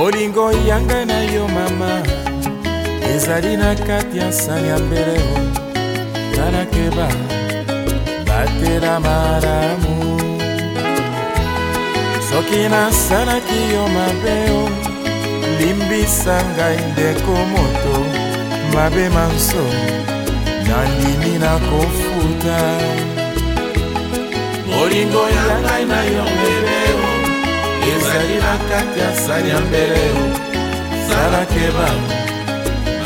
molingo yanga na yo mama ezali na kati ya sani ya mbeleo tala keba batela malamu soki nasalaki yo mabeo limbisa ngai ndeko moto mabe manso nandimi na kofuta molingo yangai na yo mbele ezali na kati ya sani ya mbele sala keba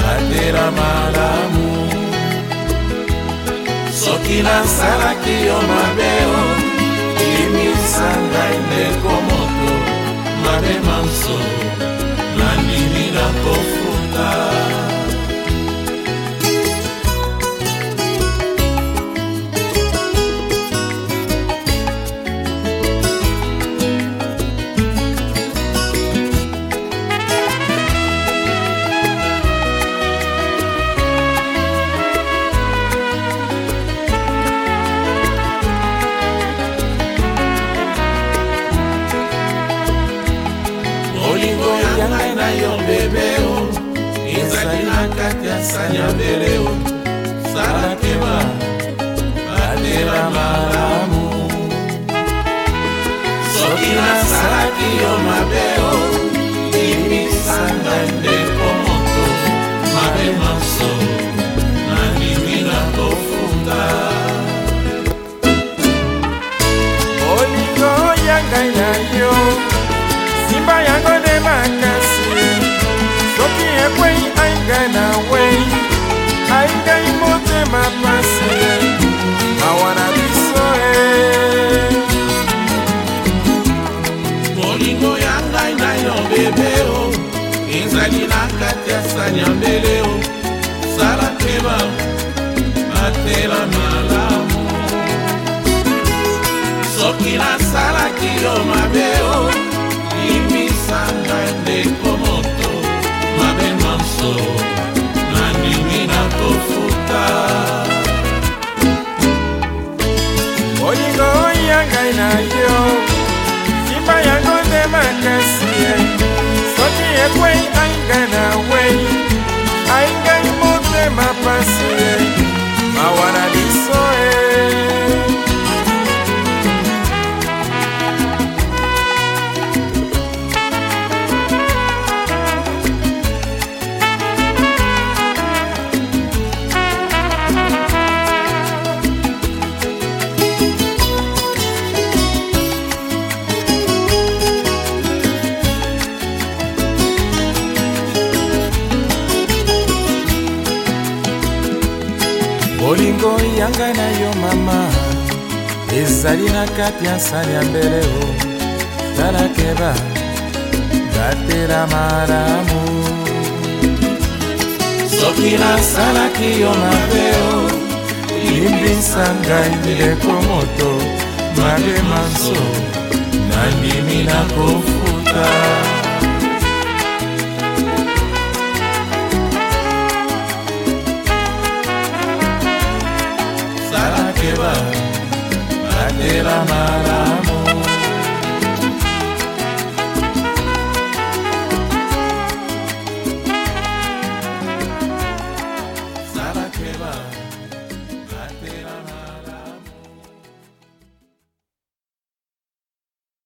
bandela malamu soki nasalaki yo mabeo oh. bolingo yangai na yo bebe o ezali na kati ya sanya mbele o salaki nyambele o sala tema matela malamu soki nasalaki yo mabe o limisanga ndeko moto mabe manso nanimi nakofuta olingo oya ngai na yo simba yango nde makasi soki ekwe bolingo yanga na yo mama ezali na kati ya sani ya mbele o oh. tala keba gatela malamu soki nasalaki yo mabe o oh. limbisa ngai ndeko moto mabe manso nandimi na kofuta Manila, Manila, Manila.